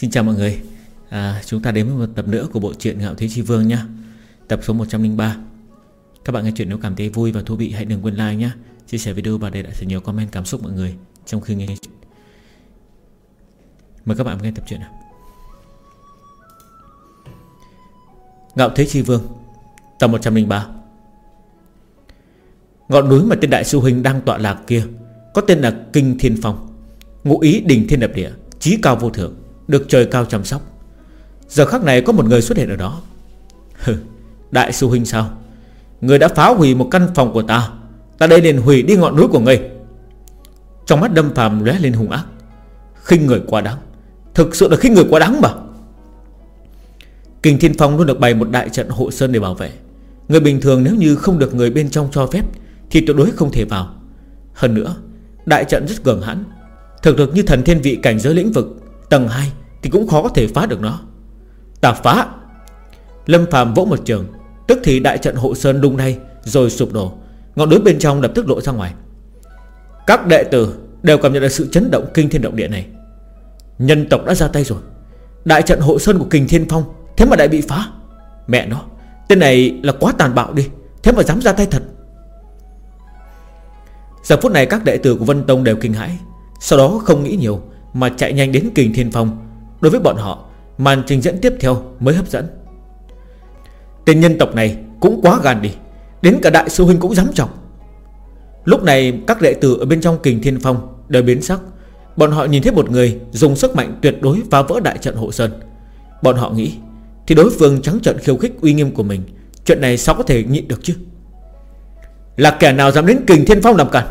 Xin chào mọi người. À, Chúng ta đến với một tập nữa của bộ truyện Ngạo Thế Chi Vương nhé Tập số 103 Các bạn nghe chuyện nếu cảm thấy vui và thú vị hãy đừng quên like nhé Chia sẻ video và để lại thật nhiều comment cảm xúc mọi người Trong khi nghe chuyện. Mời các bạn nghe tập truyện nào. Ngạo Thế Chi Vương Tập 103 Ngọn núi mà tên đại sư huynh đang tọa lạc kia Có tên là Kinh Thiên Phong Ngụ ý đình thiên đập địa Chí cao vô thượng. Được trời cao chăm sóc. Giờ khắc này có một người xuất hiện ở đó. Hừ, Đại sư huynh sao? Người đã phá hủy một căn phòng của ta. Ta đây liền hủy đi ngọn núi của ngươi Trong mắt đâm phàm lóe lên hung ác. Khinh người quá đáng. Thực sự là khinh người quá đáng mà. Kinh Thiên Phong luôn được bày một đại trận hộ sơn để bảo vệ. Người bình thường nếu như không được người bên trong cho phép Thì tuyệt đối không thể vào. Hơn nữa Đại trận rất cường hãn. Thực lực như thần thiên vị cảnh giới lĩnh vực Tầng 2 thì cũng khó có thể phá được nó. Ta phá. Lâm phàm vỗ một trường, Tức thì đại trận hộ sơn lung nay Rồi sụp đổ. Ngọn núi bên trong lập tức lộ ra ngoài. Các đệ tử đều cảm nhận được sự chấn động kinh thiên động địa này. Nhân tộc đã ra tay rồi. Đại trận hộ sơn của kình thiên phong, Thế mà đại bị phá. Mẹ nó, Tên này là quá tàn bạo đi, Thế mà dám ra tay thật. Giờ phút này các đệ tử của Vân Tông đều kinh hãi, Sau đó không nghĩ nhiều Mà chạy nhanh đến kình thiên phong Đối với bọn họ, Màn trình diễn tiếp theo mới hấp dẫn. Tên nhân tộc này cũng quá gan đi, Đến cả đại sư huynh cũng dám trọng Lúc này, các đệ tử ở bên trong kình thiên phong Đều biến sắc. Bọn họ nhìn thấy một người dùng sức mạnh tuyệt đối phá vỡ đại trận hộ sơn. Bọn họ nghĩ, Thì đối phương trắng trận khiêu khích uy nghiêm của mình, Chuyện này sao có thể nhịn được chứ? Là kẻ nào dám đến kình thiên phong làm cản?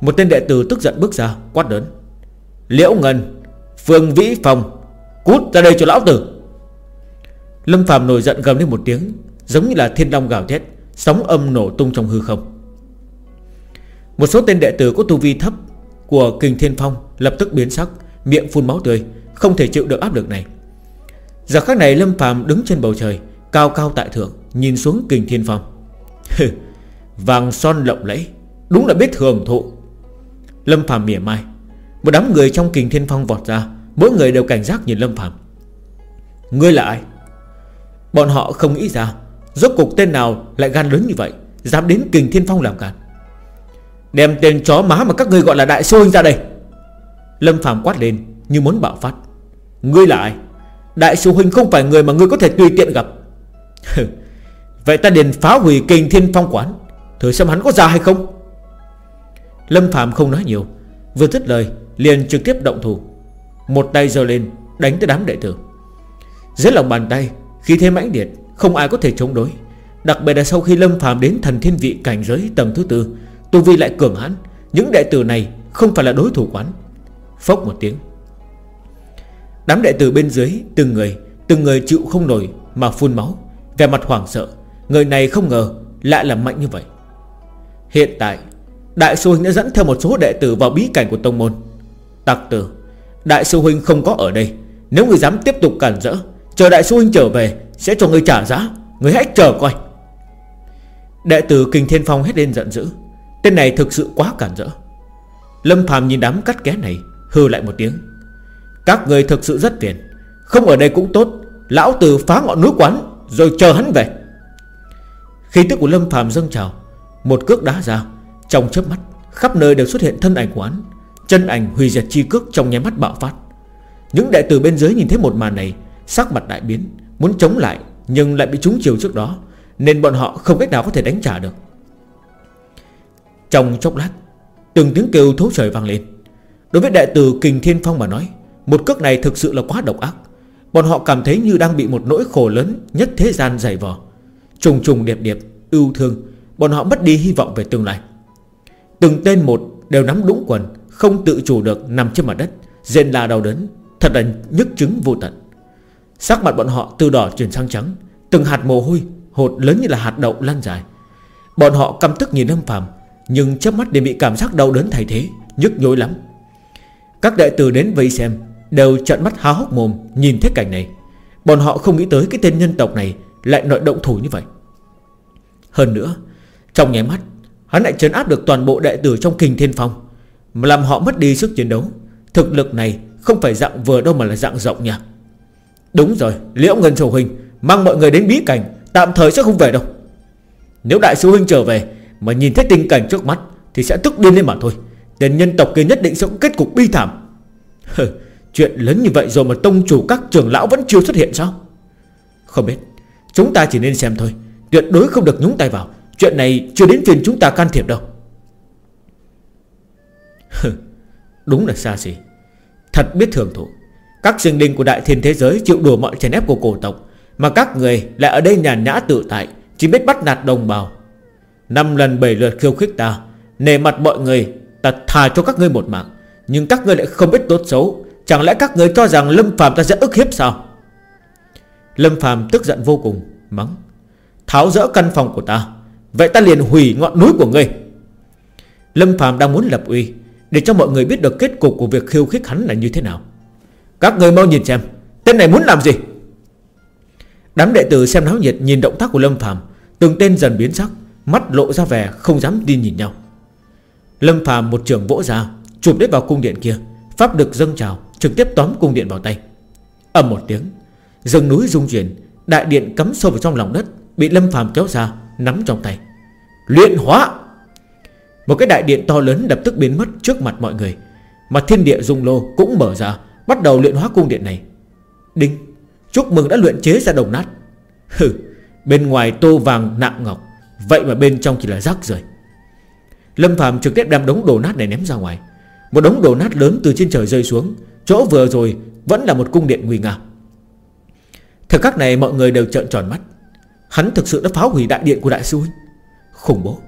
Một tên đệ tử tức giận bước ra, Quát lớn. Liễu Ngân Phương Vĩ Phong, Cút ra đây cho lão tử. Lâm Phạm nổi giận gầm lên một tiếng, Giống như là thiên long gào thét, Sóng âm nổ tung trong hư không. Một số tên đệ tử có tu vi thấp Của Kình Thiên Phong Lập tức biến sắc, Miệng phun máu tươi, Không thể chịu được áp lực này. Giờ khắc này Lâm Phạm đứng trên bầu trời, Cao cao tại thượng, Nhìn xuống Kình Thiên Phong. Vàng son lộng lẫy, Đúng là biết hưởng thụ. Lâm Phạm mỉa mai. Một đám người trong Kình Thiên Phong vọt ra, Mỗi người đều cảnh giác nhìn Lâm Phạm Ngươi là ai? Bọn họ không nghĩ ra, Rốt cục tên nào lại gan lớn như vậy, Dám đến kình thiên phong làm càn. Đem tên chó má mà các ngươi gọi là đại sư huynh ra đây. Lâm Phạm quát lên, Như muốn bạo phát. Ngươi là ai? Đại sư huynh không phải người mà ngươi có thể tùy tiện gặp. Vậy ta liền phá hủy kình thiên phong quán, Thử xem hắn có ra hay không. Lâm Phạm không nói nhiều Vừa dứt lời, liền trực tiếp động thủ. Một tay giơ lên, đánh tới đám đệ tử. Dưới lòng bàn tay Khi thế mãnh liệt, Không ai có thể chống đối. Đặc biệt là sau khi Lâm Phạm đến thần thiên vị cảnh giới tầng thứ tư, Tu Vi lại cường hãn, Những đệ tử này không phải là đối thủ quán. Phốc một tiếng. Đám đệ tử bên dưới, Từng người Từng người chịu không nổi Mà phun máu Về mặt hoảng sợ. Người này không ngờ Lại là mạnh như vậy. Hiện tại Đại sư Huynh đã dẫn theo một số đệ tử vào bí cảnh của Tông Môn. Tặc tử, Đại sư Huynh không có ở đây. Nếu người dám tiếp tục cản rỡ, Chờ Đại sư Huynh trở về, Sẽ cho người trả giá. Người hãy chờ coi. Đệ tử Kinh Thiên Phong hết lên giận dữ. Tên này thực sự quá cản rỡ. Lâm Phàm nhìn đám cắt ké này Hư lại một tiếng. Các người thực sự rất phiền. Không ở đây cũng tốt. Lão tử phá ngọn núi quán, Rồi chờ hắn về. Khi tức của Lâm Phàm dâng trào. Một cước đá ra. Trong chớp mắt Khắp nơi đều xuất hiện thân ảnh quán Chân ảnh hủy diệt chi cước trong nháy mắt bạo phát. Những đệ tử bên dưới nhìn thấy một màn này Sắc mặt đại biến Muốn chống lại Nhưng lại bị trúng chiều trước đó Nên bọn họ không cách nào có thể đánh trả được. Trong chốc lát Từng tiếng kêu thấu trời vang lên. Đối với đệ tử Kình Thiên Phong mà nói Một cước này thực sự là quá độc ác. Bọn họ cảm thấy như đang bị một nỗi khổ lớn Nhất thế gian dày vò. Trùng trùng điệp điệp, ưu thương Bọn họ mất đi hy vọng về tương lai. Từng tên một đều nắm đúng quần, Không tự chủ được nằm trên mặt đất, Rên la đau đớn, Thật là nhức chứng vô tận. Sắc mặt bọn họ từ đỏ chuyển sang trắng, Từng hạt mồ hôi, Hột lớn như là hạt đậu lan dài. Bọn họ căm tức nhìn Lâm Phạm Nhưng chớp mắt đều bị cảm giác đau đớn thay thế, Nhức nhối lắm. Các đệ tử đến vây xem, Đều trợn mắt há hốc mồm nhìn thấy cảnh này. Bọn họ không nghĩ tới cái tên nhân tộc này Lại nội động thủ như vậy. Hơn nữa, Trong nháy mắt Hắn lại trấn áp được toàn bộ đệ tử trong kình thiên phong. Mà làm họ mất đi sức chiến đấu. Thực lực này Không phải dạng vừa đâu mà là dạng rộng nha. Đúng rồi, Liễu Ngân Sầu Huynh Mang mọi người đến bí cảnh, Tạm thời sẽ không về đâu. Nếu đại sư Huynh trở về, Mà nhìn thấy tình cảnh trước mắt, Thì sẽ tức điên lên mà thôi. Tên nhân tộc kia nhất định sẽ có kết cục bi thảm. Chuyện lớn như vậy rồi mà tông chủ các trưởng lão vẫn chưa xuất hiện sao? Không biết. Chúng ta chỉ nên xem thôi. Tuyệt đối không được nhúng tay vào. Chuyện này chưa đến phiên chúng ta can thiệp đâu. Đúng là xa xỉ. Thật biết thường thụ. Các sinh linh của đại thiên thế giới chịu đùa mọi chèn ép của cổ tộc, Mà các người lại ở đây nhàn nhã tự tại, Chỉ biết bắt nạt đồng bào. Năm lần bảy lượt khiêu khích ta Nề mặt mọi người Ta thà cho các ngươi một mạng. Nhưng các ngươi lại không biết tốt xấu, Chẳng lẽ các ngươi cho rằng Lâm Phàm ta sẽ ức hiếp sao? Lâm Phàm tức giận vô cùng, Mắng, Tháo rỡ căn phòng của ta Vậy ta liền hủy ngọn núi của ngươi. Lâm phạm đang muốn lập uy, Để cho mọi người biết được kết cục của việc khiêu khích hắn là như thế nào. Các người mau nhìn xem, Tên này muốn làm gì? Đám đệ tử xem náo nhiệt nhìn động tác của Lâm phạm Từng tên dần biến sắc, Mắt lộ ra vẻ không dám tin nhìn nhau. Lâm phạm một trường vỗ ra, Chụp đếp vào cung điện kia, Pháp được dâng trào, Trực tiếp tóm cung điện vào tay. Ầm một tiếng, rừng núi rung chuyển, Đại điện cắm sâu vào trong lòng đất, Bị Lâm Phàm kéo ra Nắm trong tay. Luyện hóa! Một cái đại điện to lớn lập tức biến mất trước mặt mọi người, Mà thiên địa dung lô cũng mở ra, Bắt đầu luyện hóa cung điện này. Đinh! Chúc mừng đã luyện chế ra đồng nát. Hừ! Bên ngoài tô vàng nặng ngọc, Vậy mà bên trong chỉ là rác rời Lâm Phạm trực tiếp đem đống đồ nát này ném ra ngoài. Một đống đồ nát lớn từ trên trời rơi xuống, Chỗ vừa rồi vẫn là một cung điện nguy nga. Thời khắc này mọi người đều trợn tròn mắt. Hắn thực sự đã phá hủy đại điện của đại sư huynh. Khủng bố.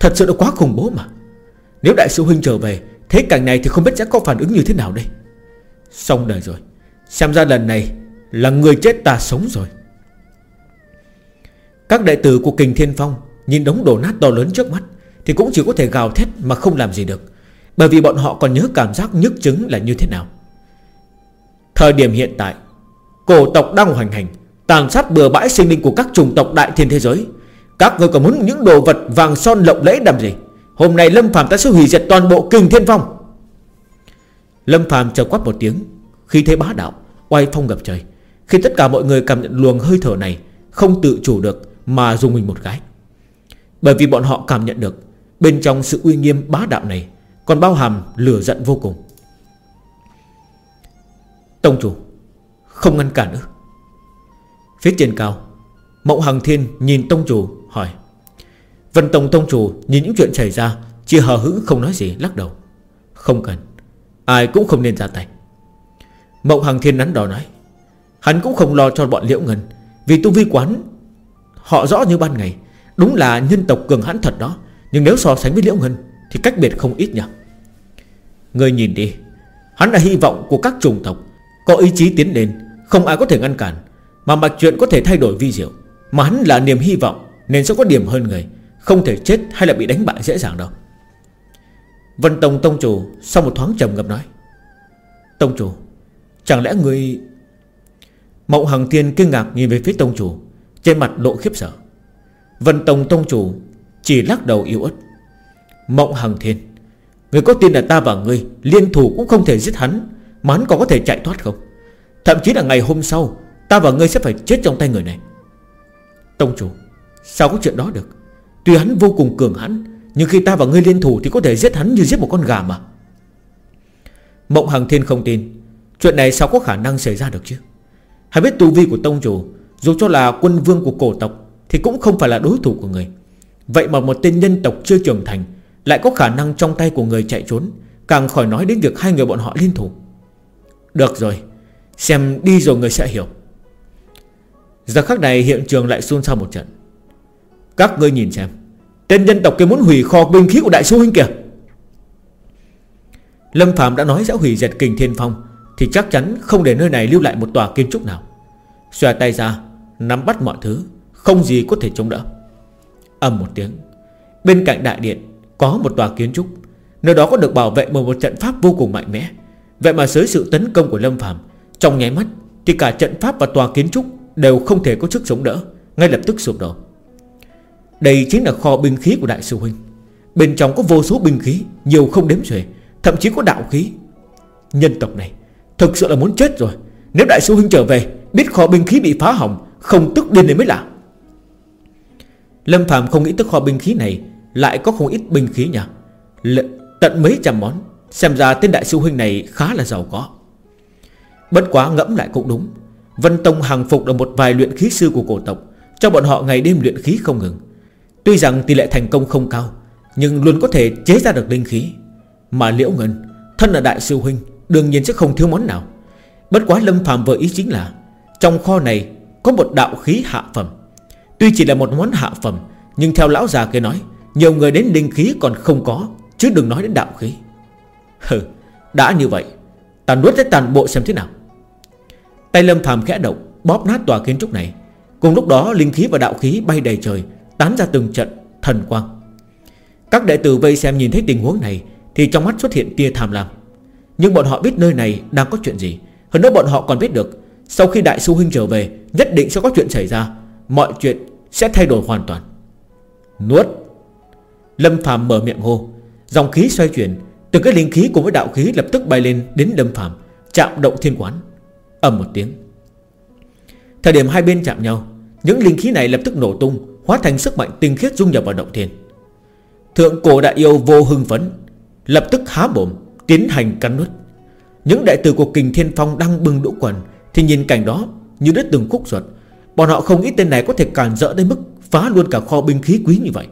Thật sự đã quá khủng bố mà. Nếu đại sư huynh trở về, Thế cảnh này thì không biết sẽ có phản ứng như thế nào đây. Xong đời rồi. Xem ra lần này Là người chết ta sống rồi. Các đệ tử của Kình Thiên Phong Nhìn đống đổ nát to lớn trước mắt Thì cũng chỉ có thể gào thét mà không làm gì được. Bởi vì bọn họ còn nhớ cảm giác nhức chứng là như thế nào. Thời điểm hiện tại, Cổ tộc đang hoành hành Tàn sát bừa bãi sinh linh của các chủng tộc đại thiên thế giới. Các người còn muốn những đồ vật vàng son lộng lẫy làm gì? Hôm nay Lâm Phạm ta sẽ hủy diệt toàn bộ kinh thiên phong. Lâm Phạm chờ quát một tiếng. Khi thế bá đạo, Oai phong ngập trời. Khi tất cả mọi người cảm nhận luồng hơi thở này, Không tự chủ được mà dùng mình một cái. Bởi vì bọn họ cảm nhận được, Bên trong sự uy nghiêm bá đạo này Còn bao hàm lửa giận vô cùng. Tông chủ, Không ngăn cản nữa. Phía trên cao Mộng Hằng Thiên nhìn Tông Chủ, hỏi. Vân Tông Tông Chủ nhìn những chuyện xảy ra, Chỉ hờ hững không nói gì, lắc đầu. Không cần, Ai cũng không nên ra tay. Mộng Hằng Thiên nắn đỏ nói. Hắn cũng không lo cho bọn Liễu Ngân, Vì tu vi quán Họ rõ như ban ngày. Đúng là nhân tộc cường hãn thật đó, Nhưng nếu so sánh với Liễu Ngân Thì cách biệt không ít nhỉ. Người nhìn đi, Hắn là hy vọng của các chủng tộc, Có ý chí tiến lên, Không ai có thể ngăn cản mà mạch chuyện có thể thay đổi vi diệu. Mà hắn là niềm hy vọng, Nên sẽ có điểm hơn người. Không thể chết hay là bị đánh bại dễ dàng đâu. Vân Tông Tông Chủ Sau một thoáng trầm ngập nói, Tông Chủ, Chẳng lẽ người Mộng Hằng Thiên kinh ngạc nhìn về phía Tông Chủ, Trên mặt lộ khiếp sợ. Vân Tông Tông Chủ Chỉ lắc đầu yếu ớt Mộng Hằng Thiên, Người có tin là ta và người Liên thủ cũng không thể giết hắn, Mà hắn còn có thể chạy thoát không? Thậm chí là ngày hôm sau Ta và ngươi sẽ phải chết trong tay người này. Tông chủ, Sao có chuyện đó được? Tuy hắn vô cùng cường hãn, Nhưng khi ta và ngươi liên thủ Thì có thể giết hắn như giết một con gà mà. Mộng Hằng Thiên không tin. Chuyện này sao có khả năng xảy ra được chứ? Hãy biết tu vi của tông chủ, Dù cho là quân vương của cổ tộc, Thì cũng không phải là đối thủ của người. Vậy mà một tên nhân tộc chưa trưởng thành, Lại có khả năng trong tay của người chạy trốn, Càng khỏi nói đến việc hai người bọn họ liên thủ. Được rồi, Xem đi rồi người sẽ hiểu. Giờ khắc này hiện trường lại xôn xao một trận. Các ngươi nhìn xem, Tên nhân tộc kia muốn hủy kho binh khí của đại sư huynh kìa. Lâm Phạm đã nói sẽ hủy diệt kình thiên phong, Thì chắc chắn không để nơi này lưu lại một tòa kiến trúc nào. Xòe tay ra, Nắm bắt mọi thứ, Không gì có thể chống đỡ. Âm một tiếng, Bên cạnh đại điện Có một tòa kiến trúc, Nơi đó có được bảo vệ bởi một trận pháp vô cùng mạnh mẽ. Vậy mà dưới sự tấn công của Lâm Phạm Trong nháy mắt Thì cả trận pháp và tòa kiến trúc Đều không thể có sức chống đỡ, Ngay lập tức sụp đổ. Đây chính là kho binh khí của đại sư huynh. Bên trong có vô số binh khí, Nhiều không đếm xuể, Thậm chí có đạo khí. Nhân tộc này, Thực sự là muốn chết rồi. Nếu đại sư huynh trở về, Biết kho binh khí bị phá hỏng, Không tức điên đến mới lạ. Lâm Phạm không nghĩ tới kho binh khí này, Lại có không ít binh khí nhỉ? L, Tận mấy trăm món, Xem ra tên đại sư huynh này khá là giàu có. Bất quá ngẫm lại cũng đúng Vân Tông hàng phục được một vài luyện khí sư của cổ tộc, Cho bọn họ ngày đêm luyện khí không ngừng. Tuy rằng tỷ lệ thành công không cao, Nhưng luôn có thể chế ra được linh khí. Mà Liễu Ngân, Thân là đại sư huynh, Đương nhiên sẽ không thiếu món nào. Bất quá Lâm Phạm vừa ý chính là, Trong kho này có một đạo khí hạ phẩm. Tuy chỉ là một món hạ phẩm, Nhưng theo lão già kia nói, Nhiều người đến linh khí còn không có, Chứ đừng nói đến đạo khí. Hừ, đã như vậy, Ta nuốt tới toàn bộ xem thế nào. Tay Lâm Phàm khẽ động, Bóp nát tòa kiến trúc này. Cùng lúc đó, linh khí và đạo khí bay đầy trời, Tán ra từng trận thần quang. Các đệ tử vây xem nhìn thấy tình huống này, Thì trong mắt xuất hiện tia tham lam. Nhưng bọn họ biết nơi này đang có chuyện gì. Hơn nữa bọn họ còn biết được, Sau khi đại sư huynh trở về, Nhất định sẽ có chuyện xảy ra. Mọi chuyện sẽ thay đổi hoàn toàn. Nuốt. Lâm Phàm mở miệng hô. Dòng khí xoay chuyển, Từ cái linh khí cùng với đạo khí lập tức bay lên đến Lâm Phàm, Chạm động thiên quán ầm một tiếng. Thời điểm hai bên chạm nhau, Những linh khí này lập tức nổ tung, Hóa thành sức mạnh tinh khiết dung nhập vào động thiên. Thượng cổ đại yêu vô hưng phấn, Lập tức há bổm Tiến hành cắn nuốt. Những đại tử của kình thiên phong đang bưng đũ quần, Thì nhìn cảnh đó như đứt từng khúc ruột. Bọn họ không nghĩ tên này có thể cản rỡ đến mức Phá luôn cả kho binh khí quý như vậy.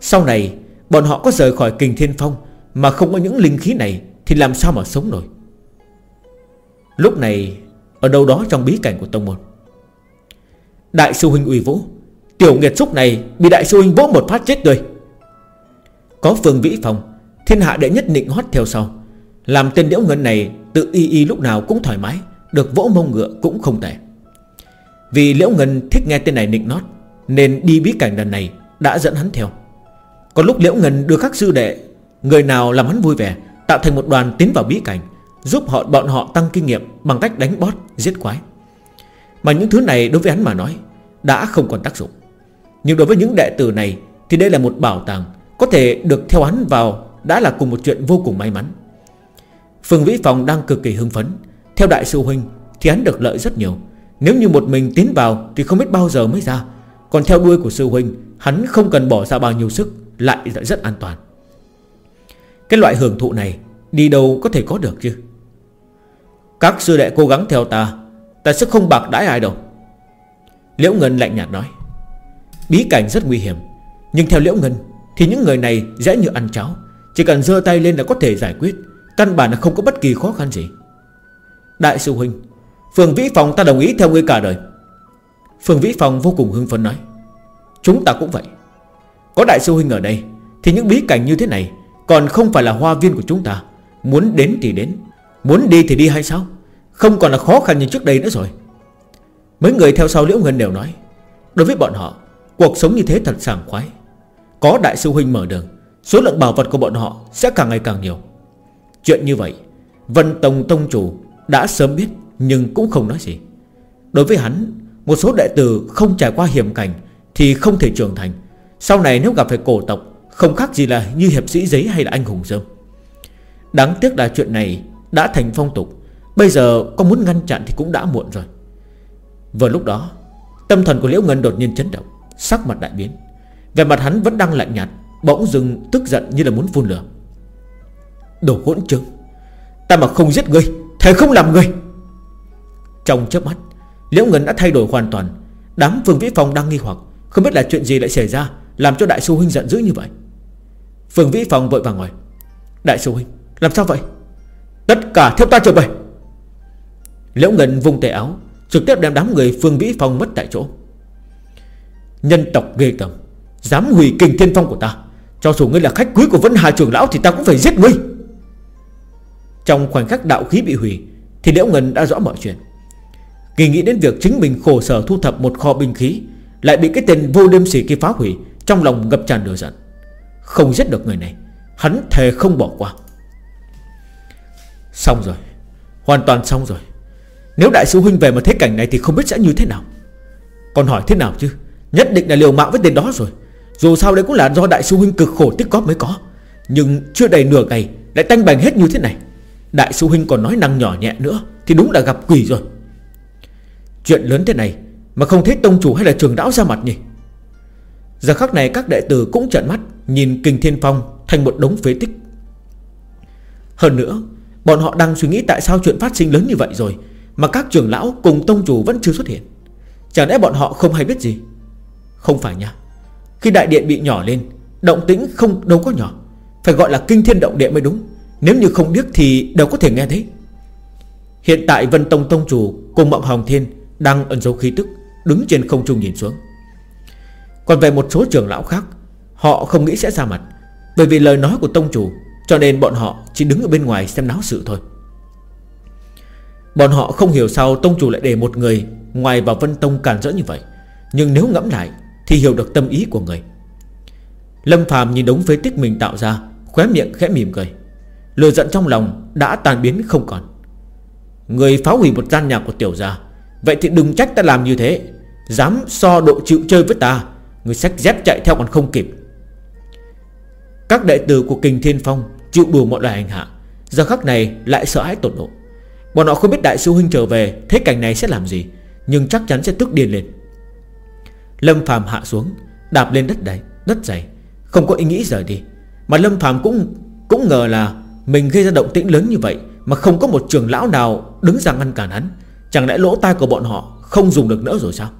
Sau này, Bọn họ có rời khỏi kình thiên phong, Mà không có những linh khí này Thì làm sao mà sống nổi? Lúc này, Ở đâu đó trong bí cảnh của Tông Môn. Đại sư huynh uy vũ, Tiểu nghiệt xúc này bị đại sư huynh vỗ một phát chết rồi. Có phương vĩ phòng, Thiên hạ đệ nhất nịnh hót theo sau. Làm tên liễu ngân này Tự y y lúc nào cũng thoải mái, Được vỗ mông ngựa cũng không tệ. Vì liễu ngân thích nghe tên này nịnh nót, Nên đi bí cảnh lần này Đã dẫn hắn theo. Còn lúc liễu ngân đưa các sư đệ, Người nào làm hắn vui vẻ, Tạo thành một đoàn tiến vào bí cảnh Giúp họ, bọn họ tăng kinh nghiệm Bằng cách đánh boss giết quái. Mà những thứ này đối với hắn mà nói Đã không còn tác dụng. Nhưng đối với những đệ tử này Thì đây là một bảo tàng Có thể được theo hắn vào Đã là cùng một chuyện vô cùng may mắn. Phương Vĩ Phòng đang cực kỳ hưng phấn. Theo đại sư huynh thì hắn được lợi rất nhiều. Nếu như một mình tiến vào Thì không biết bao giờ mới ra. Còn theo đuôi của sư huynh, Hắn không cần bỏ ra bao nhiêu sức, Lại rất an toàn. Cái loại hưởng thụ này Đi đâu có thể có được chứ? Các sư đệ cố gắng theo ta Ta sẽ không bạc đãi ai đâu. Liễu Ngân lạnh nhạt nói, Bí cảnh rất nguy hiểm, Nhưng theo Liễu Ngân Thì những người này dễ như ăn cháo. Chỉ cần dơ tay lên là có thể giải quyết, Căn bản là không có bất kỳ khó khăn gì. Đại sư Huynh Phường Vĩ Phòng ta đồng ý theo ngươi cả đời. Phường Vĩ Phòng vô cùng hưng phấn nói, Chúng ta cũng vậy. Có đại sư Huynh ở đây Thì những bí cảnh như thế này Còn không phải là hoa viên của chúng ta. Muốn đến thì đến, Muốn đi thì đi hay sao? Không còn là khó khăn như trước đây nữa rồi. Mấy người theo sau Liễu Ngân đều nói, Đối với bọn họ, Cuộc sống như thế thật sảng khoái. Có đại sư huynh mở đường, Số lượng bảo vật của bọn họ sẽ càng ngày càng nhiều. Chuyện như vậy, Vân Tông Tông Chủ đã sớm biết Nhưng cũng không nói gì. Đối với hắn, Một số đệ tử không trải qua hiểm cảnh Thì không thể trưởng thành. Sau này nếu gặp phải cổ tộc, Không khác gì là như hiệp sĩ giấy hay là anh hùng dơm Đáng tiếc là chuyện này đã thành phong tục. Bây giờ có muốn ngăn chặn thì cũng đã muộn rồi. Vừa lúc đó, Tâm thần của Liễu Ngân đột nhiên chấn động, Sắc mặt đại biến. Về mặt hắn vẫn đang lạnh nhạt, Bỗng dừng tức giận như là muốn phun lửa. Đồ hỗn trứng, Ta mà không giết ngươi, Thầy không làm ngươi Trong chớp mắt, Liễu Ngân đã thay đổi hoàn toàn. Đám Phương Vĩ Phong đang nghi hoặc, Không biết là chuyện gì lại xảy ra, Làm cho Đại sư Huynh giận dữ như vậy. Phương Vĩ Phong vội vàng hỏi, Đại sư Huynh, làm sao vậy? Tất cả theo ta trở về. Liễu Ngân vung tay áo, Trực tiếp đem đám người Phương Vĩ Phong mất tại chỗ. Nhân tộc ghê tầm Dám hủy kinh thiên phong của ta, Cho dù ngươi là khách quý của Vân Hà trưởng lão Thì ta cũng phải giết ngươi. Trong khoảnh khắc đạo khí bị hủy, Thì Liễu Ngân đã rõ mọi chuyện. Kỳ nghĩ đến việc chính mình khổ sở thu thập một kho binh khí, Lại bị cái tên vô đêm sỉ kia phá hủy, Trong lòng ngập tràn lửa giận. Không giết được người này, Hắn thề không bỏ qua. Xong rồi, Hoàn toàn xong rồi. Nếu đại sư huynh về mà thấy cảnh này thì không biết sẽ như thế nào. Còn hỏi thế nào chứ? Nhất định là liều mạng với tên đó rồi. Dù sao đấy cũng là do đại sư huynh cực khổ tích góp mới có. Nhưng chưa đầy nửa ngày, Lại tanh bành hết như thế này. Đại sư huynh còn nói năng nhỏ nhẹ nữa Thì đúng là gặp quỷ rồi. Chuyện lớn thế này Mà không thấy tông chủ hay là trường đảo ra mặt nhỉ? Giờ khắc này các đệ tử cũng trợn mắt, Nhìn Kinh Thiên Phong thành một đống phế tích. Hơn nữa, Bọn họ đang suy nghĩ tại sao chuyện phát sinh lớn như vậy rồi. Mà các trưởng lão cùng tông chủ vẫn chưa xuất hiện. Chẳng lẽ bọn họ không hay biết gì? Không phải nha. Khi đại điện bị nhỏ lên, Động tĩnh không, đâu có nhỏ. Phải gọi là kinh thiên động địa mới đúng. Nếu như không biết thì đâu có thể nghe thấy. Hiện tại Vân Tông Tông Chủ Cùng Mộng Hồng Thiên Đang ẩn dấu khí tức, Đứng trên không trung nhìn xuống. Còn về một số trưởng lão khác, Họ không nghĩ sẽ ra mặt. Bởi vì lời nói của Tông Chủ, Cho nên bọn họ chỉ đứng ở bên ngoài xem náo sự thôi. Bọn họ không hiểu sao Tông Chủ lại để một người Ngoài vào Vân Tông cản rỡ như vậy. Nhưng nếu ngẫm lại Thì hiểu được tâm ý của người. Lâm Phàm nhìn đống phế tích mình tạo ra, Khóe miệng khẽ mỉm cười. Lừa giận trong lòng đã tan biến không còn. Người phá hủy một gian nhà của tiểu gia, Vậy thì đừng trách ta làm như thế. Dám so độ chịu chơi với ta, Người sách dép chạy theo còn không kịp. Các đệ tử của Kình Thiên Phong Chịu đùa mọi loại hành hạ, Giờ khắc này lại sợ hãi tột độ. Bọn họ không biết đại sư huynh trở về, Thế cảnh này sẽ làm gì? Nhưng chắc chắn sẽ tức điên lên. Lâm Phàm hạ xuống, Đạp lên đất đầy đất dày. Không có ý nghĩ rời đi. Mà Lâm Phàm cũng cũng ngờ là Mình gây ra động tĩnh lớn như vậy Mà không có một trường lão nào đứng ra ngăn cản hắn. Chẳng lẽ lỗ tai của bọn họ Không dùng được nữa rồi sao?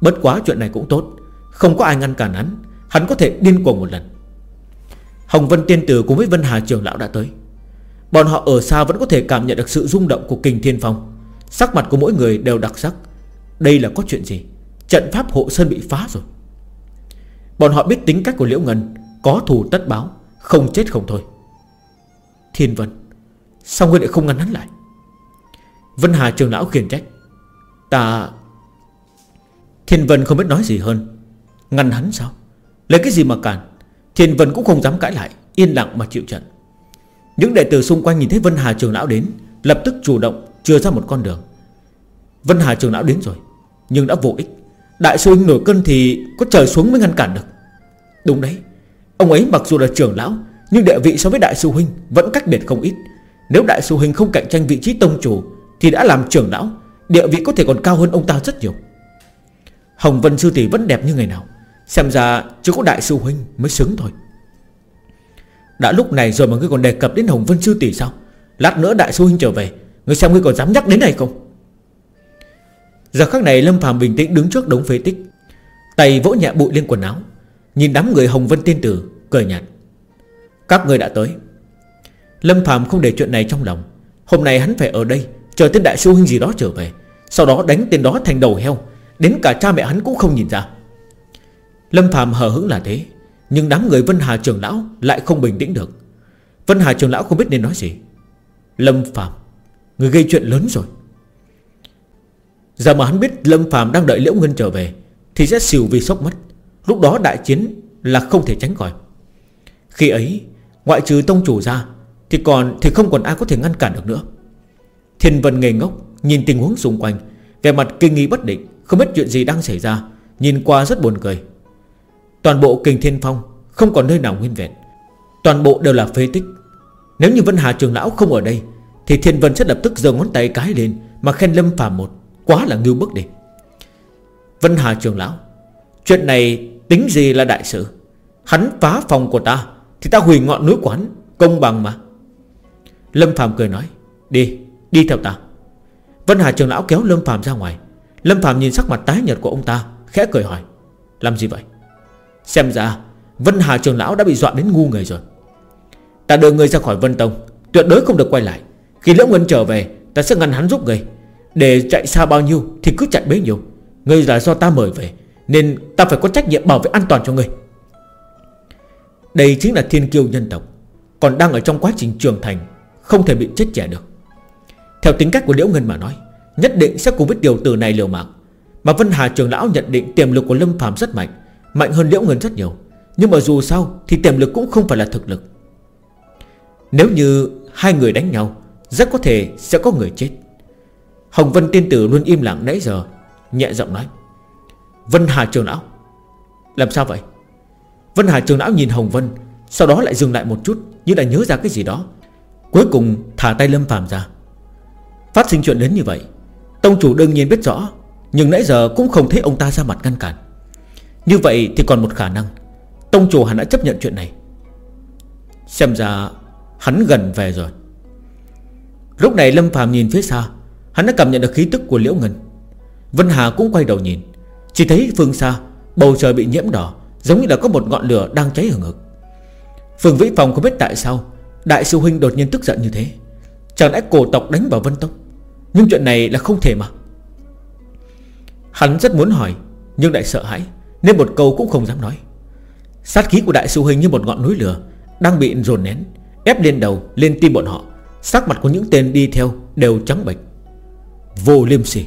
Bất quá chuyện này cũng tốt. Không có ai ngăn cản hắn. Hắn có thể điên cuồng một lần. Hồng Vân Tiên Tử cùng với Vân Hà Trường Lão đã tới. Bọn họ ở xa vẫn có thể cảm nhận được sự rung động của kình thiên phong. Sắc mặt của mỗi người đều đặc sắc. Đây là có chuyện gì? Trận pháp hộ sơn bị phá rồi. Bọn họ biết tính cách của Liễu Ngân, Có thù tất báo, Không chết không thôi. Thiên Vân, Sao ngươi lại không ngăn hắn lại? Vân Hà trường lão khiển trách. Ta, Thiên Vân không biết nói gì hơn. Ngăn hắn sao? Lấy cái gì mà cản? Thiên Vân cũng không dám cãi lại, Yên lặng mà chịu trận. Những đệ tử xung quanh nhìn thấy Vân Hà trường lão đến, Lập tức chủ động chừa ra một con đường. Vân Hà trường lão đến rồi, Nhưng đã vô ích. Đại sư huynh nổi cân thì có trời xuống mới ngăn cản được. Đúng đấy, Ông ấy mặc dù là trưởng lão, Nhưng địa vị so với đại sư huynh vẫn cách biệt không ít. Nếu đại sư huynh không cạnh tranh vị trí tông chủ Thì đã làm trưởng lão, Địa vị có thể còn cao hơn ông ta rất nhiều. Hồng Vân Sư Tỷ vẫn đẹp như ngày nào, Xem ra chỉ có đại sư huynh mới xứng thôi. Đã lúc này rồi mà ngươi còn đề cập đến Hồng Vân Sư Tỷ sao? Lát nữa đại sư huynh trở về, Ngươi xem ngươi còn dám nhắc đến này không? Giờ khắc này Lâm Phạm bình tĩnh đứng trước đống phế tích, Tay vỗ nhẹ bụi lên quần áo, Nhìn đám người Hồng Vân Tiên Tử, Cười nhạt. Các người đã tới. Lâm Phạm không để chuyện này trong lòng. Hôm nay hắn phải ở đây, Chờ tên đại sư huynh gì đó trở về, Sau đó đánh tên đó thành đầu heo, Đến cả cha mẹ hắn cũng không nhìn ra. Lâm Phạm hờ hững là thế. Nhưng đám người Vân Hà trưởng lão Lại không bình tĩnh được. Vân Hà trưởng lão không biết nên nói gì. Lâm Phạm Người gây chuyện lớn rồi. Giờ mà hắn biết Lâm Phạm đang đợi Liễu Ngân trở về, Thì sẽ xỉu vì sốc mất Lúc đó đại chiến là không thể tránh khỏi. Khi ấy, Ngoại trừ tông chủ ra, Thì còn, thì không còn ai có thể ngăn cản được nữa. Thiên Vân ngây ngốc, Nhìn tình huống xung quanh Về mặt kinh nghi bất định, Không biết chuyện gì đang xảy ra, Nhìn qua rất buồn cười. Toàn bộ kình thiên phong Không còn nơi nào nguyên vẹn. Toàn bộ đều là phế tích. Nếu như Vân Hà trường lão không ở đây Thì Thiên Vân sẽ lập tức giơ ngón tay cái lên Mà khen Lâm Phạm một Quá là ngưu bức đi. Vân Hà trường lão Chuyện này tính gì là đại sự? Hắn phá phòng của ta Thì ta hủy ngọn núi quán Công bằng mà. Lâm Phạm cười nói Đi, đi theo ta. Vân Hà trường lão kéo Lâm Phạm ra ngoài. Lâm Phạm nhìn sắc mặt tái nhợt của ông ta Khẽ cười hỏi Làm gì vậy? Xem ra, Vân Hà trường lão đã bị dọa đến ngu người rồi. Ta đưa người ra khỏi Vân Tông, Tuyệt đối không được quay lại. Khi Liễu Ngân trở về, Ta sẽ ngăn hắn giúp người Để chạy xa bao nhiêu thì cứ chạy bấy nhiêu. Ngươi là do ta mời về, Nên ta phải có trách nhiệm bảo vệ an toàn cho ngươi. Đây chính là thiên kiêu nhân tộc, Còn đang ở trong quá trình trưởng thành, Không thể bị chết trẻ được. Theo tính cách của Liễu Ngân mà nói, Nhất định sẽ cùng với điều từ này liều mạng. Mà Vân Hà trường lão nhận định tiềm lực của Lâm Phàm rất mạnh Mạnh hơn Liễu Ngân rất nhiều. Nhưng mà dù sao thì tiềm lực cũng không phải là thực lực. Nếu như hai người đánh nhau, Rất có thể sẽ có người chết. Hồng Vân tiên tử luôn im lặng nãy giờ, Nhẹ giọng nói, Vân Hà trường lão Làm sao vậy? Vân Hà trường lão nhìn Hồng Vân, Sau đó lại dừng lại một chút, Như là nhớ ra cái gì đó. Cuối cùng thả tay Lâm Phạm ra. Phát sinh chuyện đến như vậy, Tông chủ đương nhiên biết rõ, Nhưng nãy giờ cũng không thấy ông ta ra mặt ngăn cản. Như vậy thì còn một khả năng. Tông chủ hắn đã chấp nhận chuyện này. Xem ra Hắn gần về rồi. Lúc này Lâm Phạm nhìn phía xa, Hắn đã cảm nhận được khí tức của Liễu Ngân. Vân Hà cũng quay đầu nhìn, Chỉ thấy phương xa, Bầu trời bị nhiễm đỏ, Giống như là có một ngọn lửa đang cháy ở ngực Phương Vĩ phòng không biết tại sao, Đại sư Huynh đột nhiên tức giận như thế. Chẳng lẽ cổ tộc đánh vào Vân Tông? Nhưng chuyện này là không thể mà. Hắn rất muốn hỏi, Nhưng lại sợ hãi. Nên một câu cũng không dám nói. Sát khí của đại sư Huynh như một ngọn núi lửa Đang bị dồn nén Ép lên đầu, lên tim bọn họ. Sắc mặt của những tên đi theo đều trắng bệch. Vô liêm sỉ.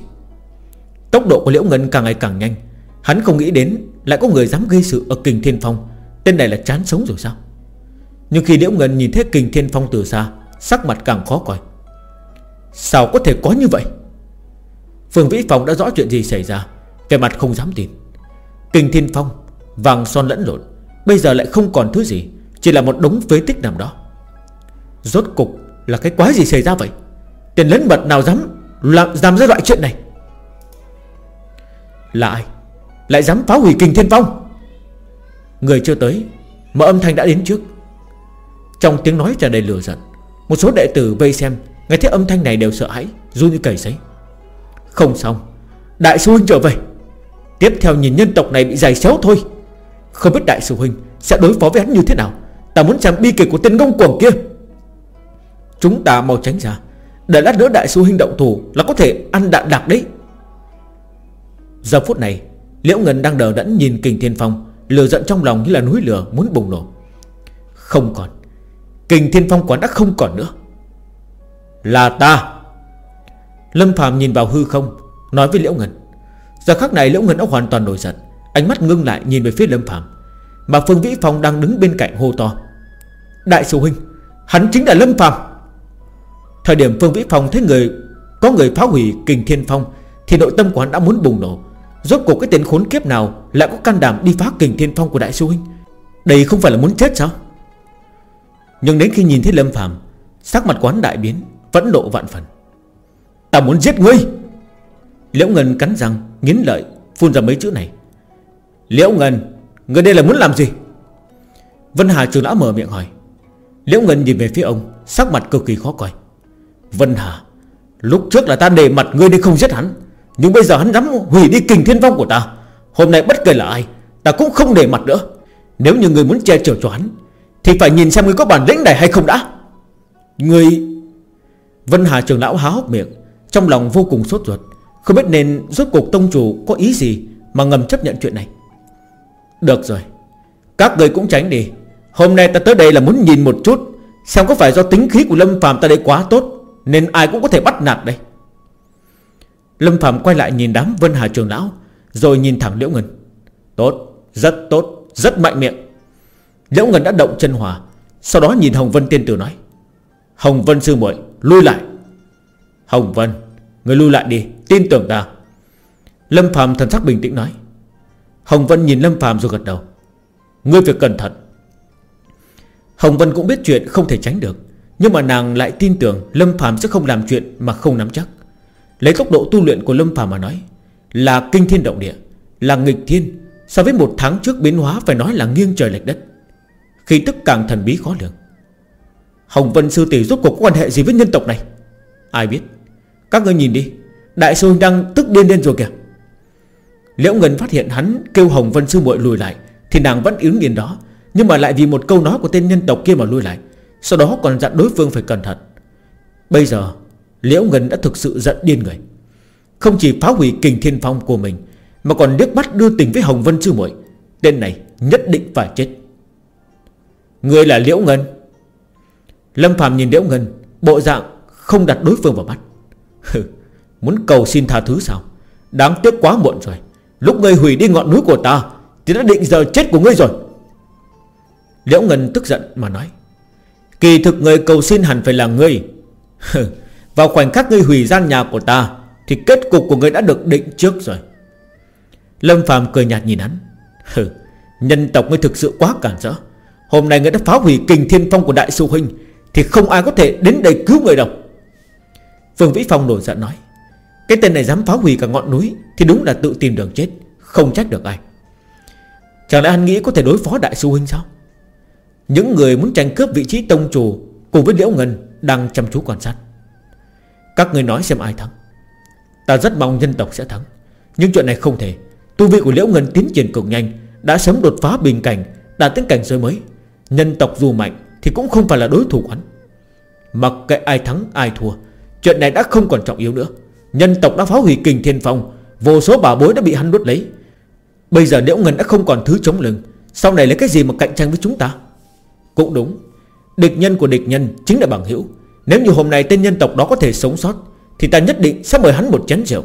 Tốc độ của Liễu Ngân càng ngày càng nhanh. Hắn không nghĩ đến lại có người dám gây sự ở Kình Thiên Phong. Tên này là chán sống rồi sao? Nhưng khi Liễu Ngân nhìn thấy Kình Thiên Phong từ xa Sắc mặt càng khó coi. Sao có thể có như vậy? Phương Vĩ Phong đã rõ chuyện gì xảy ra Về mặt không dám tin. Kình Thiên Phong Vàng son lẫn lộn Bây giờ lại không còn thứ gì Chỉ là một đống phế tích nằm đó. Rốt cục là cái quái gì xảy ra vậy? Tiền lớn mật nào dám làm, làm ra loại chuyện này? Là ai? Lại dám phá hủy kình thiên phong? Người chưa tới Mà âm thanh đã đến trước. Trong tiếng nói tràn đầy lửa giận Một số đệ tử vây xem Nghe thấy âm thanh này đều sợ hãi Run như cầy sấy. Không xong Đại sư huynh trở về. Tiếp theo nhìn nhân tộc này bị dài xéo thôi. Không biết đại sư huynh Sẽ đối phó với hắn như thế nào. Ta muốn xem bi kịch của tên ngông cuồng kia. Chúng ta mau tránh ra. Để lát nữa đại sư huynh động thủ Là có thể ăn đạn đặc đấy. Giờ phút này, Liễu Ngân đang đờ đẫn nhìn Kình Thiên Phong, Lửa giận trong lòng như là núi lửa muốn bùng nổ. Không còn. Kình Thiên Phong quán đã không còn nữa. Là ta. Lâm Phạm nhìn vào hư không, Nói với Liễu Ngân. Giờ khắc này Liễu Ngân đã hoàn toàn nổi giận. Ánh mắt ngưng lại nhìn về phía Lâm Phạm Mà Phương Vĩ Phong đang đứng bên cạnh hô to. Đại sư huynh, Hắn chính là Lâm Phạm Thời điểm Phương Vĩ Phong thấy người, Có người phá hủy kình thiên phong, Thì nội tâm của hắn đã muốn bùng nổ. Rốt cuộc cái tên khốn kiếp nào Lại có can đảm đi phá kình thiên phong của đại sư huynh? Đây không phải là muốn chết sao? Nhưng đến khi nhìn thấy Lâm Phạm Sắc mặt quán đại biến, Vẫn nộ vạn phần. Ta muốn giết ngươi! Liễu Ngân cắn răng, nghiến lợi, Phun ra mấy chữ này. Liễu Ngân Ngươi đây là muốn làm gì? Vân Hà trường lão mở miệng hỏi. Liễu Ngân nhìn về phía ông, Sắc mặt cực kỳ khó coi. Vân Hà, Lúc trước là ta để mặt ngươi đi không giết hắn, Nhưng bây giờ hắn dám hủy đi kình thiên vong của ta. Hôm nay bất kể là ai, Ta cũng không để mặt nữa. Nếu như ngươi muốn che chở cho hắn, Thì phải nhìn xem ngươi có bản lĩnh này hay không đã. Ngươi Vân Hà trường lão há hốc miệng, Trong lòng vô cùng sốt ruột. Không biết nên rốt cuộc tông chủ có ý gì Mà ngầm chấp nhận chuyện này. Được rồi Các người cũng tránh đi. Hôm nay ta tới đây là muốn nhìn một chút Xem có phải do tính khí của Lâm Phạm ta đây quá tốt nên ai cũng có thể bắt nạt đây. Lâm Phạm quay lại nhìn đám Vân Hà Trường Lão Rồi nhìn thẳng Liễu Ngân. Tốt, rất tốt, rất mạnh miệng. Liễu Ngân đã động chân hòa Sau đó nhìn Hồng Vân Tiên Tử nói Hồng Vân Sư muội lui lại. Hồng Vân Người lưu lại đi, tin tưởng ta. Lâm Phạm thần sắc bình tĩnh nói. Hồng Vân nhìn Lâm Phạm rồi gật đầu. Ngươi phải cẩn thận. Hồng Vân cũng biết chuyện không thể tránh được nhưng mà nàng lại tin tưởng Lâm Phạm sẽ không làm chuyện mà không nắm chắc. Lấy tốc độ tu luyện của Lâm Phạm mà nói Là kinh thiên động địa Là nghịch thiên So với một tháng trước biến hóa phải nói là nghiêng trời lệch đất. Khi tức càng thần bí khó lường. Hồng Vân Sư Tỷ rốt cuộc có quan hệ gì với nhân tộc này? Ai biết? Các ngươi nhìn đi, Đại sư đang tức điên lên rồi kìa. Liễu Ngân phát hiện hắn kêu Hồng Vân Sư muội lùi lại, Thì nàng vẫn ứng yên đó, Nhưng mà lại vì một câu nói của tên nhân tộc kia mà lùi lại, sau đó còn dặn đối phương phải cẩn thận. Bây giờ, Liễu Ngân đã thực sự giận điên người. Không chỉ phá hủy kình thiên phong của mình, Mà còn liếc mắt đưa tình với Hồng Vân Sư muội, Tên này nhất định phải chết. Người là Liễu Ngân. Lâm Phạm nhìn Liễu Ngân, Bộ dạng không đặt đối phương vào mắt. Muốn cầu xin tha thứ sao? Đáng tiếc quá muộn rồi. Lúc ngươi hủy đi ngọn núi của ta Thì đã định giờ chết của ngươi rồi. Liễu Ngân tức giận mà nói Kỳ thực người cầu xin hẳn phải là ngươi. Vào khoảnh khắc ngươi hủy gian nhà của ta Thì kết cục của ngươi đã được định trước rồi. Lâm Phạm cười nhạt nhìn hắn. Hừ, Nhân tộc ngươi thực sự quá cản rỡ Hôm nay ngươi đã phá hủy kình thiên phong của đại sư huynh Thì không ai có thể đến đây cứu người đâu. Phương Vĩ Phong nổi giận nói, Cái tên này dám phá hủy cả ngọn núi Thì đúng là tự tìm đường chết, Không trách được ai. Chẳng lẽ anh nghĩ có thể đối phó đại sư huynh sao? Những người muốn tranh cướp vị trí tông chủ Cùng với Liễu Ngân Đang chăm chú quan sát. Các người nói xem ai thắng. Ta rất mong nhân tộc sẽ thắng, Nhưng chuyện này không thể. Tu vi của Liễu Ngân tiến triển cực nhanh, Đã sớm đột phá bình cảnh Đạt đến cảnh giới mới. Nhân tộc dù mạnh Thì cũng không phải là đối thủ của hắn. Mặc kệ ai thắng, ai thua Chuyện này đã không còn trọng yếu nữa. Nhân tộc đã phá hủy kình thiên phong, Vô số bảo bối đã bị hắn đốt lấy. Bây giờ Liễu Ngân đã không còn thứ chống lưng, Sau này lấy cái gì mà cạnh tranh với chúng ta? Cũng đúng, Địch nhân của địch nhân chính là bằng hữu. Nếu như hôm nay tên nhân tộc đó có thể sống sót, Thì ta nhất định sẽ mời hắn một chén rượu.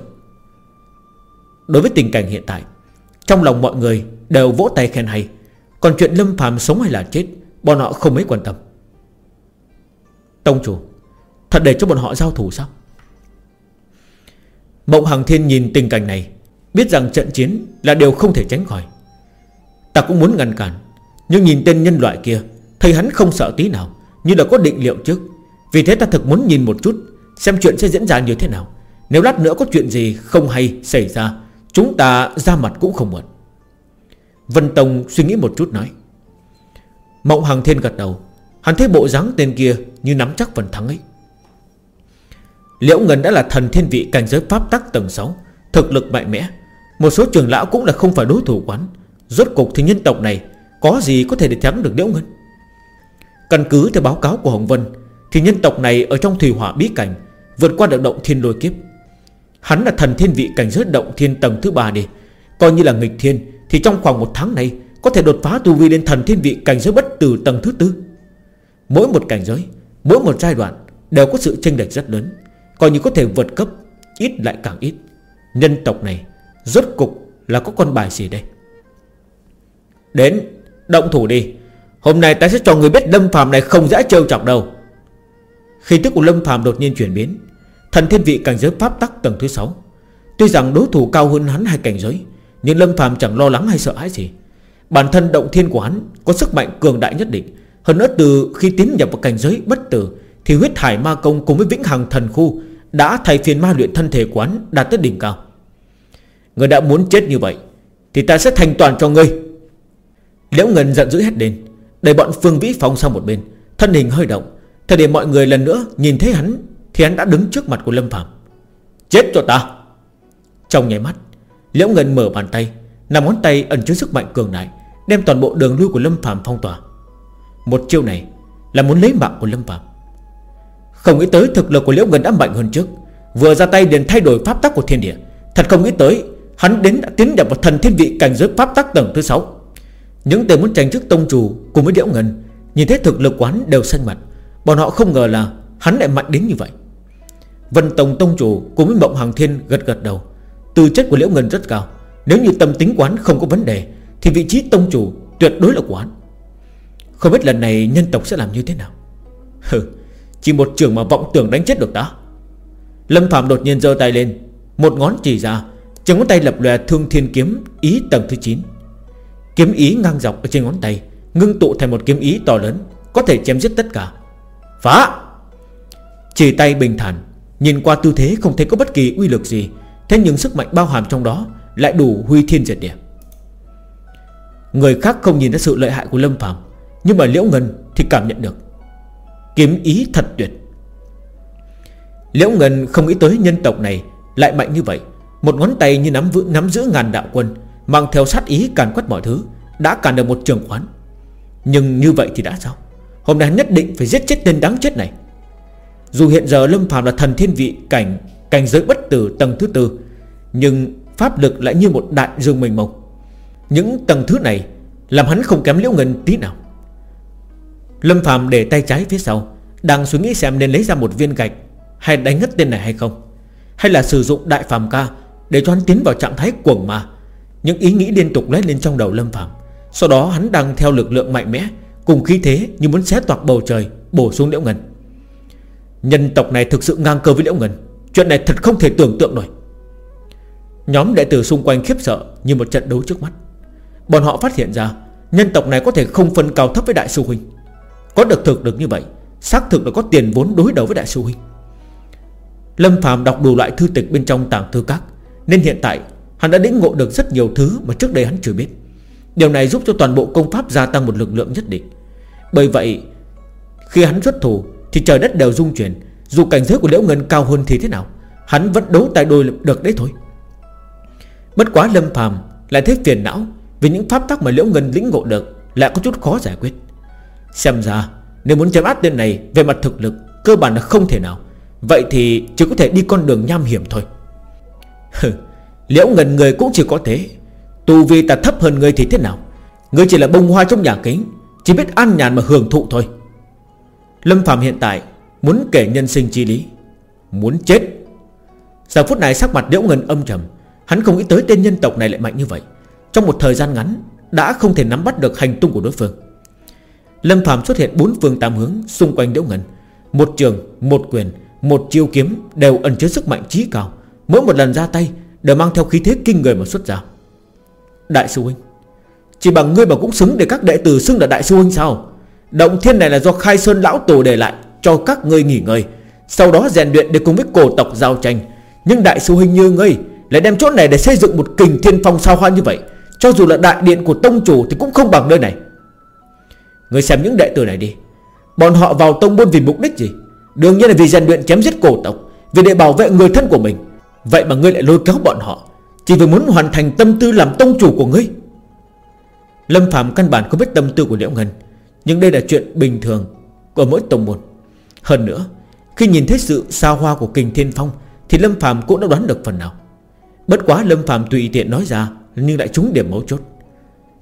Đối với tình cảnh hiện tại, Trong lòng mọi người đều vỗ tay khen hay. Còn chuyện Lâm phàm sống hay là chết, Bọn họ không mấy quan tâm. Tông chủ Thật để cho bọn họ giao thủ sao? Mộng Hằng Thiên nhìn tình cảnh này, Biết rằng trận chiến là điều không thể tránh khỏi. Ta cũng muốn ngăn cản, Nhưng nhìn tên nhân loại kia, Thấy hắn không sợ tí nào, Như là có định liệu trước. Vì thế ta thực muốn nhìn một chút, Xem chuyện sẽ diễn ra như thế nào. Nếu lát nữa có chuyện gì không hay xảy ra, Chúng ta ra mặt cũng không muộn. Vân Tông suy nghĩ một chút nói. Mộng Hằng Thiên gật đầu, Hắn thấy bộ dáng tên kia Như nắm chắc phần thắng ấy. Liễu Ngân đã là thần thiên vị cảnh giới pháp tắc tầng 6 Thực lực mạnh mẽ. Một số trường lão cũng là không phải đối thủ quán. Rốt cục thì nhân tộc này Có gì có thể để thắng được Liễu Ngân? Căn cứ theo báo cáo của Hồng Vân, Thì nhân tộc này ở trong thủy hỏa bí cảnh Vượt qua được động thiên lôi kiếp. Hắn là thần thiên vị cảnh giới động thiên tầng thứ ba đi. Coi như là nghịch thiên, Thì trong khoảng một tháng này Có thể đột phá tu vi lên thần thiên vị cảnh giới bất tử tầng thứ tư. Mỗi một cảnh giới, Mỗi một giai đoạn Đều có sự chênh lệch rất lớn. Coi như có thể vượt cấp, Ít lại càng ít. Nhân tộc này, Rốt cục là có con bài gì đây? Đến, Động thủ đi. Hôm nay ta sẽ cho người biết Lâm Phạm này không dễ trêu chọc đâu. Khi tức của Lâm Phạm đột nhiên chuyển biến, Thần thiên vị cảnh giới pháp tắc tầng thứ 6 Tuy rằng đối thủ cao hơn hắn hai cảnh giới, Nhưng Lâm Phạm chẳng lo lắng hay sợ hãi gì. Bản thân động thiên của hắn Có sức mạnh cường đại nhất định. Hơn nữa từ khi tiến nhập vào cảnh giới bất tử, Thì huyết hải ma công cùng với vĩnh hằng thần khu đã thay phiên ma luyện thân thể quán Đạt tới đỉnh cao. Người đã muốn chết như vậy, Thì ta sẽ thành toàn cho ngươi. Liễu Ngân giận dữ hết lên, Đẩy bọn Phương Vĩ Phong sang một bên. Thân hình hơi động, Thời điểm mọi người lần nữa nhìn thấy hắn, Thì hắn đã đứng trước mặt của Lâm Phạm Chết cho ta! Trong nháy mắt, Liễu Ngân mở bàn tay Nằm ngón tay ẩn chứa sức mạnh cường đại, Đem toàn bộ đường lui của Lâm Phạm phong tỏa. Một chiêu này là muốn lấy mạng của Lâm Phạm không nghĩ tới thực lực của Liễu Ngân đã mạnh hơn trước. Vừa ra tay liền thay đổi pháp tắc của thiên địa. Thật không nghĩ tới, Hắn đến đã tiến nhập vào thần thiên vị cảnh giới pháp tắc tầng thứ 6 Những tên muốn tranh chức tông chủ Cùng với Liễu Ngân, Nhìn thấy thực lực quán đều xanh mặt. Bọn họ không ngờ là hắn lại mạnh đến như vậy. Vân Tông Tông Chủ cùng với Mộng Hàng Thiên gật gật đầu. Tư chất của Liễu Ngân rất cao. Nếu như tâm tính quán không có vấn đề, Thì vị trí Tông Chủ tuyệt đối là quán Không biết lần này nhân tộc sẽ làm như thế nào. Hừ chỉ một trường mà vọng tưởng đánh chết được ta. Lâm Phạm đột nhiên giơ tay lên, Một ngón chỉ ra Trên ngón tay lập lòe thương thiên kiếm Ý tầng thứ 9 Kiếm ý ngang dọc ở trên ngón tay, Ngưng tụ thành một kiếm ý to lớn, Có thể chém giết tất cả. Phá! Chỉ tay bình thản, Nhìn qua tư thế không thấy có bất kỳ uy lực gì, Thế nhưng sức mạnh bao hàm trong đó Lại đủ huy thiên diệt địa. Người khác không nhìn thấy sự lợi hại của Lâm Phạm, Nhưng mà Liễu Ngân thì cảm nhận được. Kiếm ý thật tuyệt. Liễu Ngân không nghĩ tới nhân tộc này Lại mạnh như vậy. Một ngón tay như nắm, vững, nắm giữ ngàn đạo quân Mang theo sát ý càn quét mọi thứ Đã càn được một trường khoán Nhưng như vậy thì đã sao? Hôm nay nhất định phải giết chết tên đáng chết này. Dù hiện giờ Lâm Phạm là thần thiên vị Cảnh cảnh giới bất tử tầng thứ tư Nhưng pháp lực lại như một đại dương mênh mông. Những tầng thứ này Làm hắn không kém Liễu Ngân tí nào. Lâm Phạm để tay trái phía sau, Đang suy nghĩ xem nên lấy ra một viên gạch, Hay đánh ngất tên này hay không, Hay là sử dụng đại phàm ca Để cho hắn tiến vào trạng thái cuồng mà Những ý nghĩ liên tục lóe lên trong đầu Lâm Phạm. Sau đó hắn đang theo lực lượng mạnh mẽ, Cùng khí thế như muốn xé toạc bầu trời, Bổ xuống Liễu Ngân. Nhân tộc này thực sự ngang cơ với Liễu Ngân, Chuyện này thật không thể tưởng tượng nổi. Nhóm đệ tử xung quanh khiếp sợ Như một trận đấu trước mắt. Bọn họ phát hiện ra, Nhân tộc này có thể không phân cao thấp với đại sư huynh. Có được thực được như vậy, Xác thực là có tiền vốn đối đầu với đại sư huynh. Lâm Phạm đọc đủ loại thư tịch bên trong tàng thư các, Nên hiện tại hắn đã lĩnh ngộ được rất nhiều thứ Mà trước đây hắn chưa biết. Điều này giúp cho toàn bộ công pháp gia tăng một lực lượng nhất định. Bởi vậy, Khi hắn xuất thủ Thì trời đất đều rung chuyển, Dù cảnh giới của Liễu Ngân cao hơn thì thế nào, Hắn vẫn đấu tại đôi được đấy thôi. Bất quá Lâm Phàm lại thấy phiền não Vì những pháp tắc mà Liễu Ngân lĩnh ngộ được Lại có chút khó giải quyết. Xem ra, nếu muốn chém át tên này Về mặt thực lực, cơ bản là không thể nào. Vậy thì chỉ có thể đi con đường nham hiểm thôi. Liễu ngần người cũng chỉ có thế. Tù vi ta thấp hơn người thì thế nào? Người chỉ là bông hoa trong nhà kính, Chỉ biết ăn nhàn mà hưởng thụ thôi. Lâm Phạm hiện tại Muốn kể nhân sinh chi lý, Muốn chết. Giờ phút này sắc mặt Liễu Ngân âm trầm, Hắn không nghĩ tới tên nhân tộc này lại mạnh như vậy. Trong một thời gian ngắn, Đã không thể nắm bắt được hành tung của đối phương. Lâm Phạm xuất hiện bốn phương tám hướng Xung quanh Liễu Ngân. Một trường, một quyền, một chiêu kiếm Đều ẩn chứa sức mạnh trí cao. Mỗi một lần ra tay Đều mang theo khí thế kinh người mà xuất ra. Đại sư huynh Chỉ bằng ngươi mà cũng xứng để các đệ tử xưng là đại sư huynh sao? Động thiên này là do khai sơn lão tổ để lại Cho các ngươi nghỉ ngơi. Sau đó rèn luyện để cùng với cổ tộc giao tranh. Nhưng đại sư huynh như ngươi Lại đem chỗ này để xây dựng một kình thiên phong sao hoa như vậy. Cho dù là đại điện của tông chủ Thì cũng không bằng nơi này người xem những đệ tử này đi. Bọn họ vào tông môn vì mục đích gì? Đương nhiên là vì rèn luyện chém giết cổ tộc, Vì để bảo vệ người thân của mình. Vậy mà ngươi lại lôi kéo bọn họ, Chỉ vì muốn hoàn thành tâm tư làm tông chủ của ngươi. Lâm Phạm căn bản không biết tâm tư của Liễu Ngân, Nhưng đây là chuyện bình thường Của mỗi tông môn. Hơn nữa, Khi nhìn thấy sự xa hoa của Kình Thiên Phong, Thì Lâm Phạm cũng đã đoán được phần nào. Bất quá Lâm Phạm tùy tiện nói ra, Nhưng lại trúng điểm mấu chốt.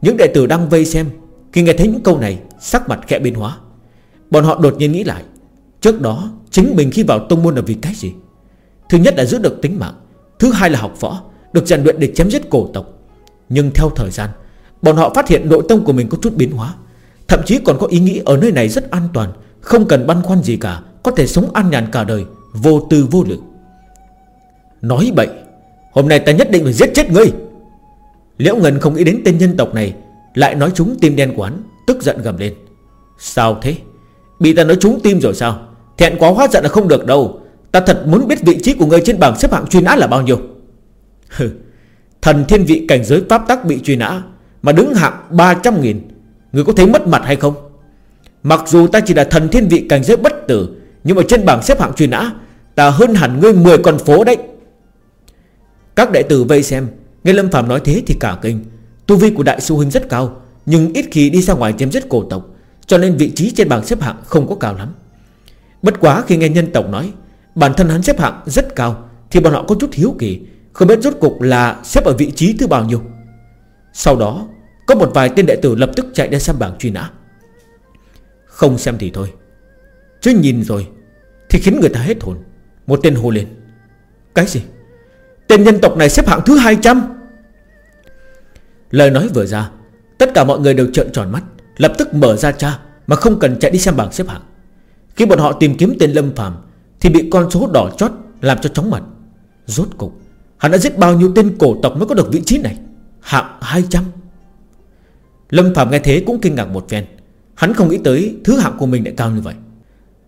Những đệ tử đang vây xem khi nghe thấy những câu này, Sắc mặt khẽ biến hóa. Bọn họ đột nhiên nghĩ lại, Trước đó chính mình khi vào tông môn là vì cái gì? Thứ nhất là giữ được tính mạng, Thứ hai là học võ, Được rèn luyện để chém giết cổ tộc. Nhưng theo thời gian, Bọn họ phát hiện nội tâm của mình có chút biến hóa, Thậm chí còn có ý nghĩ ở nơi này rất an toàn, Không cần băn khoăn gì cả, Có thể sống an nhàn cả đời, Vô tư vô lực Nói bậy, Hôm nay ta nhất định phải giết chết ngươi. Liễu Ngân không nghĩ đến tên nhân tộc này lại nói chúng tim đen quán Tức giận gầm lên. Sao thế? Bị ta nói trúng tim rồi sao? Thẹn quá hóa giận là không được đâu. Ta thật muốn biết vị trí của người trên bảng xếp hạng truy nã là bao nhiêu. Thần thiên vị cảnh giới pháp tắc bị truy nã, Mà đứng hạng 300 nghìn, Người có thấy mất mặt hay không? Mặc dù ta chỉ là thần thiên vị cảnh giới bất tử, Nhưng mà trên bảng xếp hạng truy nã, Ta hơn hẳn ngươi 10 con phố đấy. Các đệ tử vây xem, Nghe Lâm Phạm nói thế thì cả kinh. Tu vi của đại sư huynh rất cao, Nhưng ít khi đi ra ngoài chém giết cổ tộc, Cho nên vị trí trên bảng xếp hạng không có cao lắm. Bất quá khi nghe nhân tộc nói, Bản thân hắn xếp hạng rất cao, Thì bọn họ có chút hiếu kỳ, Không biết rốt cục là xếp ở vị trí thứ bao nhiêu. Sau đó, Có một vài tên đệ tử lập tức chạy đến xem bảng truy nã. Không xem thì thôi, Chứ nhìn rồi Thì khiến người ta hết hồn. Một tên hô lên, Cái gì? Tên nhân tộc này xếp hạng thứ 200 Lời nói vừa ra, Tất cả mọi người đều trợn tròn mắt, Lập tức mở ra cha Mà không cần chạy đi xem bảng xếp hạng. Khi bọn họ tìm kiếm tên Lâm Phạm thì bị con số đỏ chót Làm cho chóng mặt. Rốt cục, Hắn đã giết bao nhiêu tên cổ tộc mới có được vị trí này? Hạng 200 Lâm Phạm nghe thế cũng kinh ngạc một phen. Hắn không nghĩ tới thứ hạng của mình lại cao như vậy.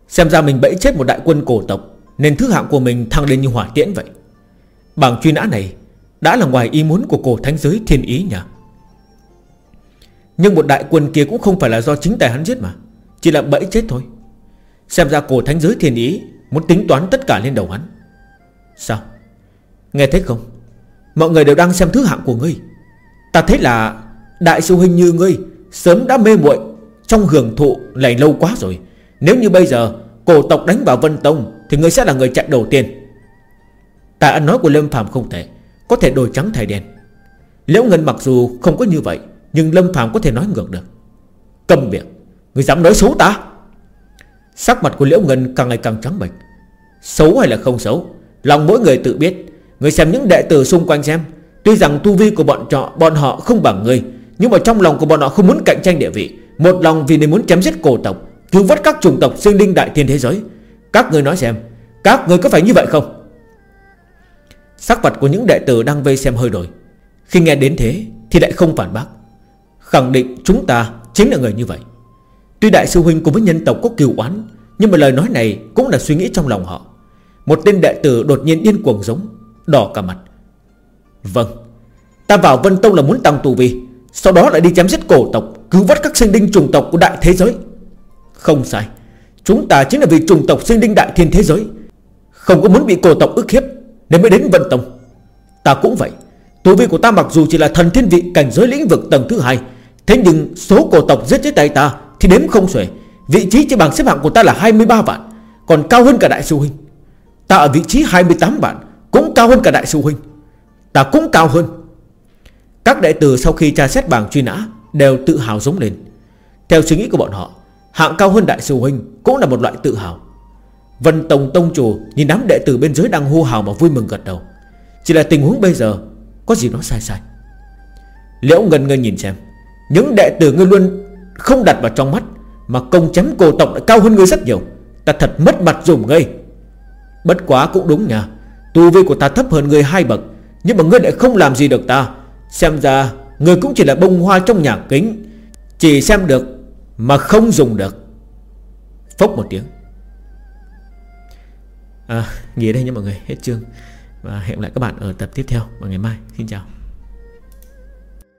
Xem ra mình bẫy chết một đại quân cổ tộc, Nên thứ hạng của mình thăng lên như hỏa tiễn vậy. Bảng truy nã này Đã là ngoài ý muốn của cổ thánh giới thiên ý nhỉ? Nhưng một đại quân kia cũng không phải là do chính tài hắn giết mà. Chỉ là bẫy chết thôi. Xem ra cổ thánh giới thiên ý Muốn tính toán tất cả lên đầu hắn. Sao? Nghe thấy không? Mọi người đều đang xem thứ hạng của ngươi. Ta thấy là Đại sư huynh như ngươi Sớm đã mê muội Trong hưởng thụ lại lâu quá rồi. Nếu như bây giờ Cổ tộc đánh vào Vân Tông Thì ngươi sẽ là người chạy đầu tiên. Tại ăn nói của Lâm Phạm không thể Có thể đổi trắng thay đen. Liễu Ngân mặc dù không có như vậy nhưng Lâm Phạm có thể nói ngược được. Cầm miệng, Người dám nói xấu ta? Sắc mặt của Liễu Ngân càng ngày càng trắng bệch. Xấu hay là không xấu, Lòng mỗi người tự biết. Người xem những đệ tử xung quanh xem. Tuy rằng tu vi của bọn trọ, bọn họ không bằng người, Nhưng mà trong lòng của bọn họ không muốn cạnh tranh địa vị. Một lòng vì nên muốn chém giết cổ tộc, Cứu vớt các chủng tộc sinh linh đại thiên thế giới. Các người nói xem, Các người có phải như vậy không? Sắc mặt của những đệ tử đang vây xem hơi đổi. Khi nghe đến thế Thì lại không phản bác. Khẳng định chúng ta chính là người như vậy. Tuy đại sư huynh cùng với nhân tộc có kiều oán, Nhưng mà lời nói này Cũng là suy nghĩ trong lòng họ. Một tên đệ tử đột nhiên điên cuồng giống, Đỏ cả mặt. Vâng Ta vào Vân Tông là muốn tăng tù vi, Sau đó lại đi chém giết cổ tộc, Cứu vớt các sinh linh trùng tộc của đại thế giới. Không sai, Chúng ta chính là vì trùng tộc sinh linh đại thiên thế giới. Không có muốn bị cổ tộc ức hiếp, Nên mới đến Vân Tông. Ta cũng vậy, Tu vi của ta mặc dù chỉ là thần thiên vị cảnh giới lĩnh vực tầng thứ hai Thế nhưng số cổ tộc giết chết tay ta Thì đếm không xuể. Vị trí trên bảng xếp hạng của ta là 23 vạn, Còn cao hơn cả đại sư huynh. Ta ở vị trí 28 vạn, Cũng cao hơn cả đại sư huynh. Ta cũng cao hơn. Các đệ tử sau khi tra xét bảng truy nã Đều tự hào giống lên. Theo suy nghĩ của bọn họ, Hạng cao hơn đại sư huynh Cũng là một loại tự hào. Vân Tông Tông Chủ nhìn đám đệ tử bên dưới đang hô hào mà vui mừng gật đầu. Chỉ là tình huống bây giờ Có gì nó sai sai. Liễu Ngân Ngân nhìn xem. Những đệ tử ngươi luôn không đặt vào trong mắt Mà công chém cổ tộc đã cao hơn ngươi rất nhiều. Ta thật mất mặt dùng ngươi. Bất quá cũng đúng nha Tu vi của ta thấp hơn ngươi hai bậc Nhưng mà ngươi lại không làm gì được ta. Xem ra Ngươi cũng chỉ là bông hoa trong nhà kính. Chỉ xem được Mà không dùng được. Phốc một tiếng. À, Nghỉ đây nha mọi người. Hết chương. Và hẹn lại các bạn ở tập tiếp theo. Vào ngày mai. Xin chào.